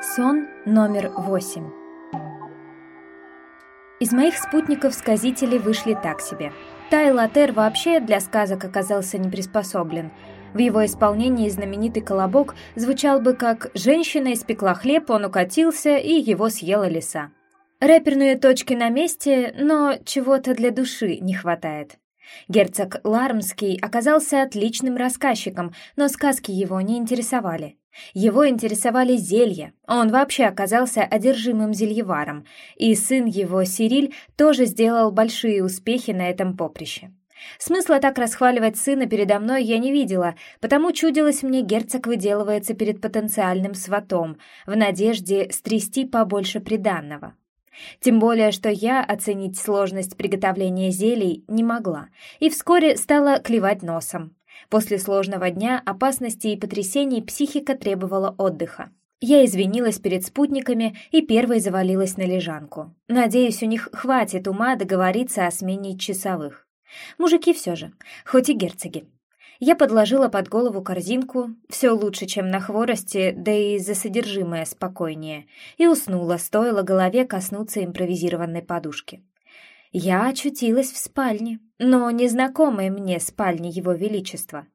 Сон номер восемь. Из моих спутников-сказителей вышли так себе. Тай Латер вообще для сказок оказался не приспособлен. В его исполнении знаменитый колобок звучал бы как «Женщина испекла хлеб, он укатился, и его съела лиса». Рэперные точки на месте, но чего-то для души не хватает. Герцог Лармский оказался отличным рассказчиком, но сказки его не интересовали. Его интересовали зелья, он вообще оказался одержимым зельеваром, и сын его, Сириль, тоже сделал большие успехи на этом поприще. Смысла так расхваливать сына передо мной я не видела, потому чудилось мне, герцог выделывается перед потенциальным сватом, в надежде стрясти побольше приданного. Тем более, что я оценить сложность приготовления зелий не могла, и вскоре стала клевать носом. После сложного дня, опасностей и потрясений психика требовала отдыха. Я извинилась перед спутниками и первой завалилась на лежанку. Надеюсь, у них хватит ума договориться о смене часовых. Мужики все же, хоть и герцоги. Я подложила под голову корзинку, все лучше, чем на хворости, да и за содержимое спокойнее, и уснула, стоило голове коснуться импровизированной подушки. Я очутилась в спальне, но незнакомой мне спальне Его Величества.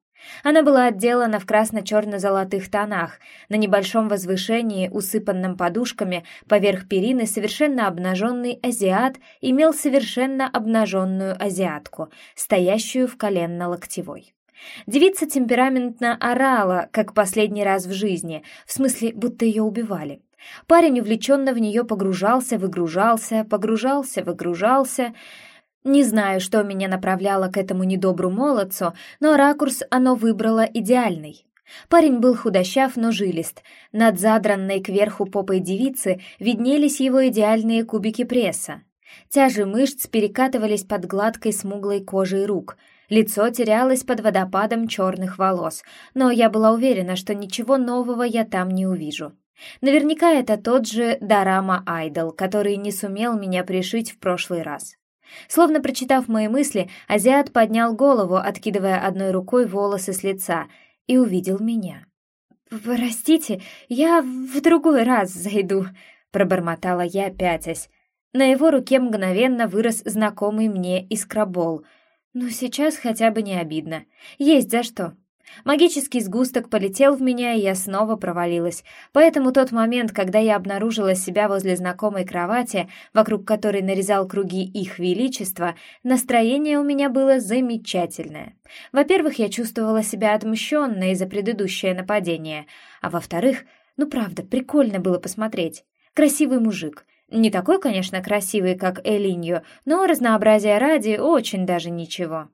Она была отделана в красно-черно-золотых тонах, на небольшом возвышении, усыпанном подушками, поверх перины совершенно обнаженный азиат имел совершенно обнаженную азиатку, стоящую в коленно-локтевой. Девица темпераментно орала, как последний раз в жизни, в смысле, будто ее убивали. Парень увлеченно в нее погружался, выгружался, погружался, выгружался. Не знаю, что меня направляло к этому недобру молодцу, но ракурс оно выбрало идеальный. Парень был худощав, но жилист. Над задранной кверху попой девицы виднелись его идеальные кубики пресса. Тяжи мышц перекатывались под гладкой смуглой кожей рук. Лицо терялось под водопадом черных волос, но я была уверена, что ничего нового я там не увижу. Наверняка это тот же Дарама Айдол, который не сумел меня пришить в прошлый раз. Словно прочитав мои мысли, азиат поднял голову, откидывая одной рукой волосы с лица, и увидел меня. «Простите, я в другой раз зайду», — пробормотала я, пятясь. На его руке мгновенно вырос знакомый мне искробол. Ну, сейчас хотя бы не обидно. Есть за что. Магический сгусток полетел в меня, и я снова провалилась. Поэтому тот момент, когда я обнаружила себя возле знакомой кровати, вокруг которой нарезал круги их величества, настроение у меня было замечательное. Во-первых, я чувствовала себя отмщенной за предыдущее нападение, а во-вторых, ну правда, прикольно было посмотреть. Красивый мужик. Не такой, конечно, красивый, как Элиньо, но разнообразия ради очень даже ничего.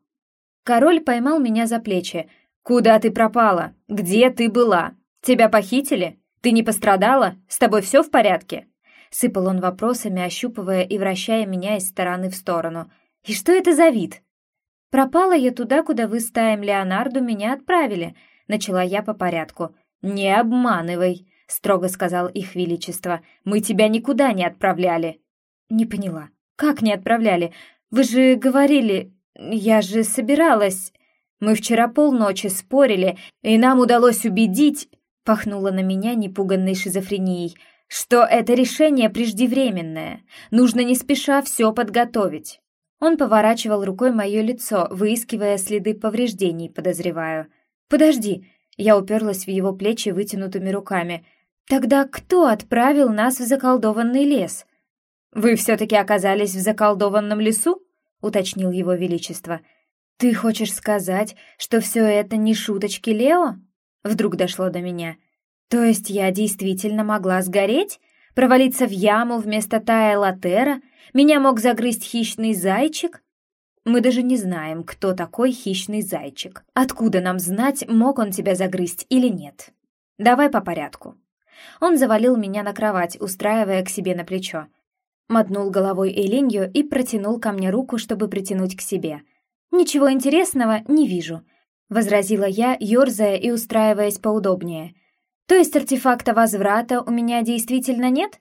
Король поймал меня за плечи, «Куда ты пропала? Где ты была? Тебя похитили? Ты не пострадала? С тобой все в порядке?» Сыпал он вопросами, ощупывая и вращая меня из стороны в сторону. «И что это за вид?» «Пропала я туда, куда вы с Таем Леонарду меня отправили», — начала я по порядку. «Не обманывай», — строго сказал их величество. «Мы тебя никуда не отправляли». «Не поняла. Как не отправляли? Вы же говорили... Я же собиралась...» Мы вчера полночи спорили, и нам удалось убедить, пахнуло на меня непуганной шизофренией, что это решение преждевременное. Нужно не спеша все подготовить. Он поворачивал рукой мое лицо, выискивая следы повреждений, подозреваю. «Подожди!» Я уперлась в его плечи вытянутыми руками. «Тогда кто отправил нас в заколдованный лес?» «Вы все-таки оказались в заколдованном лесу?» — уточнил его величество. «Ты хочешь сказать, что все это не шуточки Лео?» Вдруг дошло до меня. «То есть я действительно могла сгореть? Провалиться в яму вместо Тая Латера? Меня мог загрызть хищный зайчик?» Мы даже не знаем, кто такой хищный зайчик. Откуда нам знать, мог он тебя загрызть или нет? Давай по порядку. Он завалил меня на кровать, устраивая к себе на плечо. Мотнул головой Элинью и протянул ко мне руку, чтобы притянуть к себе — «Ничего интересного не вижу», — возразила я, ерзая и устраиваясь поудобнее. «То есть артефакта возврата у меня действительно нет?»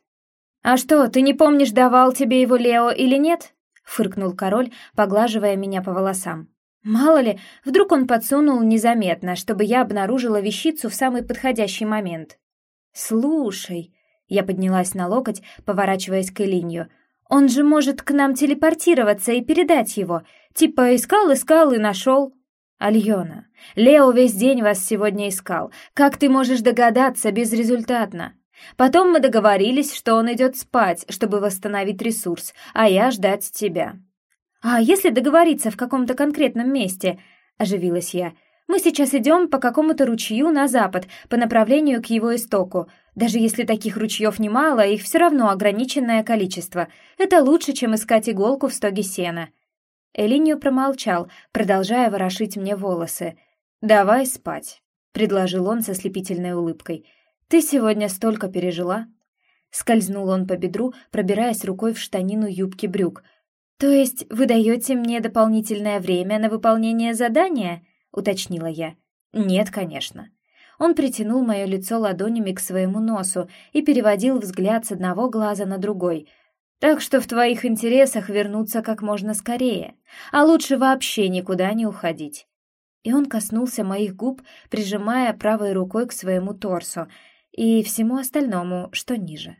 «А что, ты не помнишь, давал тебе его Лео или нет?» — фыркнул король, поглаживая меня по волосам. «Мало ли, вдруг он подсунул незаметно, чтобы я обнаружила вещицу в самый подходящий момент». «Слушай», Я поднялась на локоть, поворачиваясь к Элинью. «Он же может к нам телепортироваться и передать его. Типа искал-искал и нашел». «Альона, Лео весь день вас сегодня искал. Как ты можешь догадаться безрезультатно? Потом мы договорились, что он идет спать, чтобы восстановить ресурс, а я ждать тебя». «А если договориться в каком-то конкретном месте?» — оживилась я. «Мы сейчас идем по какому-то ручью на запад, по направлению к его истоку. Даже если таких ручьев немало, их все равно ограниченное количество. Это лучше, чем искать иголку в стоге сена». Элинью промолчал, продолжая ворошить мне волосы. «Давай спать», — предложил он со слепительной улыбкой. «Ты сегодня столько пережила». Скользнул он по бедру, пробираясь рукой в штанину юбки брюк. «То есть вы даете мне дополнительное время на выполнение задания?» — уточнила я. «Нет, конечно». Он притянул мое лицо ладонями к своему носу и переводил взгляд с одного глаза на другой. Так что в твоих интересах вернуться как можно скорее, а лучше вообще никуда не уходить. И он коснулся моих губ, прижимая правой рукой к своему торсу и всему остальному, что ниже.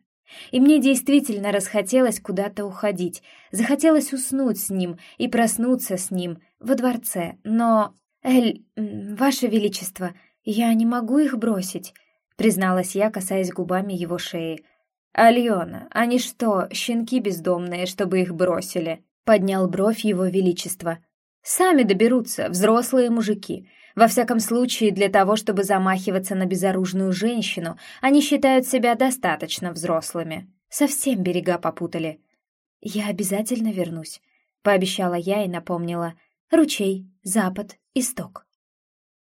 И мне действительно расхотелось куда-то уходить, захотелось уснуть с ним и проснуться с ним во дворце, но... «Эль, ваше величество, я не могу их бросить», — призналась я, касаясь губами его шеи. «Альона, они что, щенки бездомные, чтобы их бросили?» — поднял бровь его величества. «Сами доберутся, взрослые мужики. Во всяком случае, для того, чтобы замахиваться на безоружную женщину, они считают себя достаточно взрослыми. Совсем берега попутали». «Я обязательно вернусь», — пообещала я и напомнила. «Ручей, запад, исток».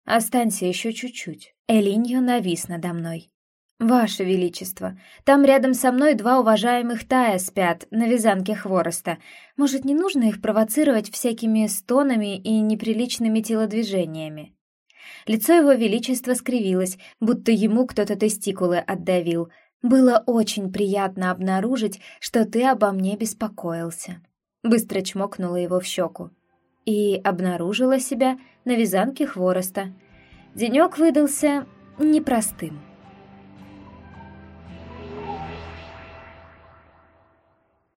«Останься еще чуть-чуть». Элиньо навис надо мной. «Ваше Величество, там рядом со мной два уважаемых Тая спят на вязанке хвороста. Может, не нужно их провоцировать всякими стонами и неприличными телодвижениями?» Лицо его Величества скривилось, будто ему кто-то тестикулы отдавил. «Было очень приятно обнаружить, что ты обо мне беспокоился». Быстро чмокнула его в щеку. И обнаружила себя на вязанке хвороста. Денек выдался непростым.